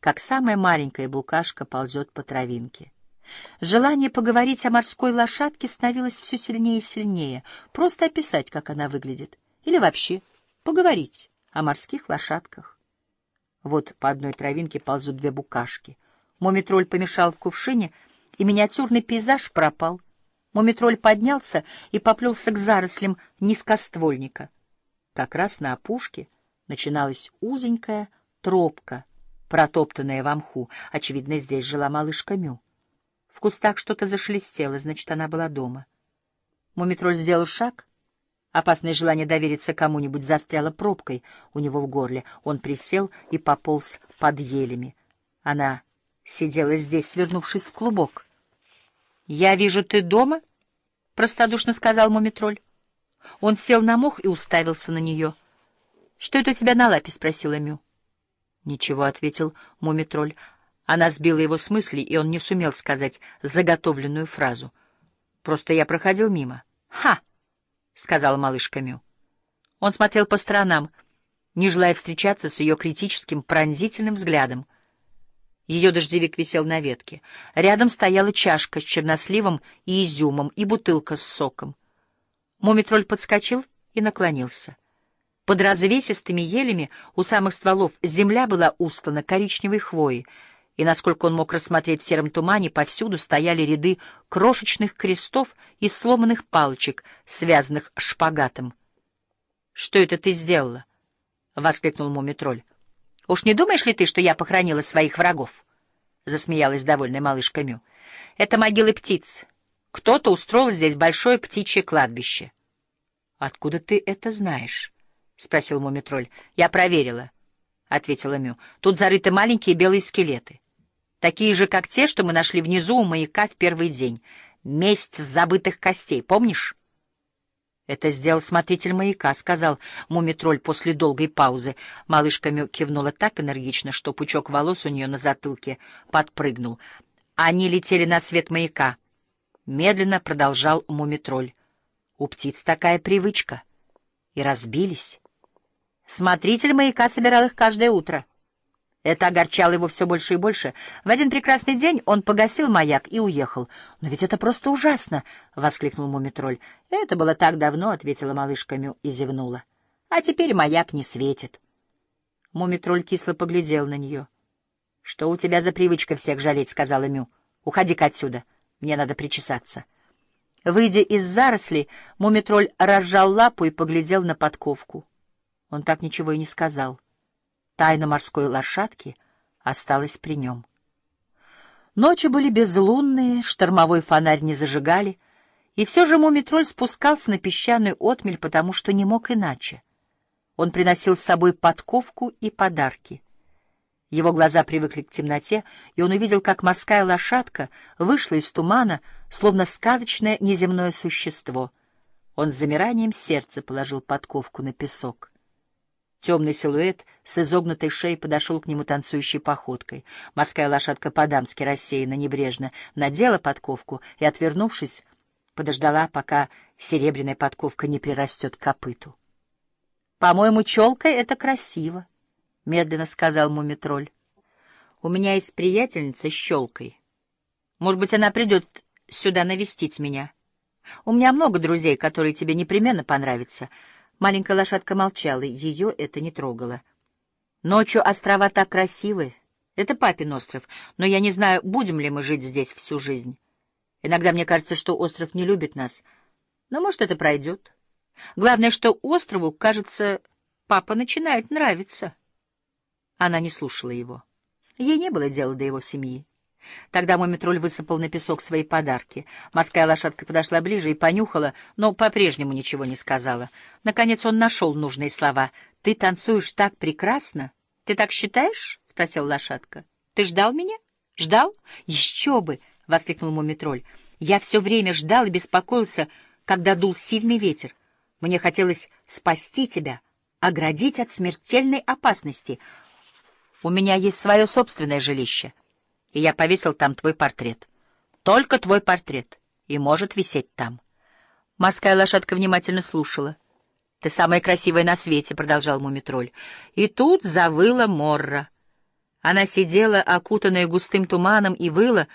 как самая маленькая букашка ползет по травинке. Желание поговорить о морской лошадке становилось все сильнее и сильнее, просто описать, как она выглядит, или вообще поговорить о морских лошадках. Вот по одной травинке ползут две букашки. Мумитроль помешал в кувшине, и миниатюрный пейзаж пропал. Мумитроль поднялся и поплелся к зарослям низкоствольника. Как раз на опушке начиналась узенькая тропка, протоптанная в мху. Очевидно, здесь жила малышка Мю. В кустах что-то зашелестело, значит, она была дома. Мумитроль сделал шаг. Опасное желание довериться кому-нибудь застряло пробкой у него в горле. Он присел и пополз под елями. Она сидела здесь, свернувшись в клубок. — Я вижу, ты дома? — простодушно сказал Мумитроль. Он сел на мох и уставился на нее. — Что это у тебя на лапе? — спросила Мю. — Ничего, — ответил Мумитроль. Она сбила его с мыслей, и он не сумел сказать заготовленную фразу. «Просто я проходил мимо». «Ха!» — сказала малышка Мю. Он смотрел по сторонам, не желая встречаться с ее критическим, пронзительным взглядом. Ее дождевик висел на ветке. Рядом стояла чашка с черносливом и изюмом и бутылка с соком. Мумитроль подскочил и наклонился. Под развесистыми елями у самых стволов земля была устлана коричневой хвоей — и, насколько он мог рассмотреть в сером тумане, повсюду стояли ряды крошечных крестов из сломанных палочек, связанных шпагатом. — Что это ты сделала? — воскликнул Мумитроль. — Уж не думаешь ли ты, что я похоронила своих врагов? — засмеялась довольная малышка Мю. — Это могилы птиц. Кто-то устроил здесь большое птичье кладбище. — Откуда ты это знаешь? — спросил Мумитроль. — Я проверила, — ответила Мю. — Тут зарыты маленькие белые скелеты такие же, как те, что мы нашли внизу у маяка в первый день. Месть забытых костей, помнишь? Это сделал смотритель маяка, — сказал Мумитроль после долгой паузы. Малышка Мю кивнула так энергично, что пучок волос у нее на затылке подпрыгнул. Они летели на свет маяка. Медленно продолжал Мумитроль. У птиц такая привычка. И разбились. Смотритель маяка собирал их каждое утро. Это огорчало его все больше и больше. В один прекрасный день он погасил маяк и уехал. «Но ведь это просто ужасно!» — воскликнул Мумитроль. «Это было так давно», — ответила малышка Мю и зевнула. «А теперь маяк не светит». Мумитроль кисло поглядел на нее. «Что у тебя за привычка всех жалеть?» — сказала Мю. «Уходи-ка отсюда. Мне надо причесаться». Выйдя из зарослей, Мумитроль разжал лапу и поглядел на подковку. Он так ничего и не сказал. Тайна морской лошадки осталась при нем. Ночи были безлунные, штормовой фонарь не зажигали, и все же мумитроль спускался на песчаную отмель, потому что не мог иначе. Он приносил с собой подковку и подарки. Его глаза привыкли к темноте, и он увидел, как морская лошадка вышла из тумана, словно сказочное неземное существо. Он с замиранием сердца положил подковку на песок. Темный силуэт с изогнутой шеей подошел к нему танцующей походкой. Морская лошадка по-дамски рассеянно, небрежно надела подковку и, отвернувшись, подождала, пока серебряная подковка не прирастет к копыту. — По-моему, челкой это красиво, — медленно сказал Мумитроль. — У меня есть приятельница с щелкой. Может быть, она придет сюда навестить меня. У меня много друзей, которые тебе непременно понравятся — Маленькая лошадка молчала, ее это не трогало. Ночью острова так красивы. Это папин остров, но я не знаю, будем ли мы жить здесь всю жизнь. Иногда мне кажется, что остров не любит нас, но, может, это пройдет. Главное, что острову, кажется, папа начинает нравиться. Она не слушала его. Ей не было дела до его семьи. Тогда Мумитроль высыпал на песок свои подарки. Морская лошадка подошла ближе и понюхала, но по-прежнему ничего не сказала. Наконец он нашел нужные слова. — Ты танцуешь так прекрасно. — Ты так считаешь? — спросила лошадка. — Ты ждал меня? — Ждал? — Еще бы! — воскликнул Мумитроль. — Я все время ждал и беспокоился, когда дул сильный ветер. Мне хотелось спасти тебя, оградить от смертельной опасности. У меня есть свое собственное жилище — и я повесил там твой портрет. Только твой портрет, и может висеть там. Морская лошадка внимательно слушала. — Ты самая красивая на свете, — продолжал Мумитроль. И тут завыла Морра. Она сидела, окутанная густым туманом, и выла,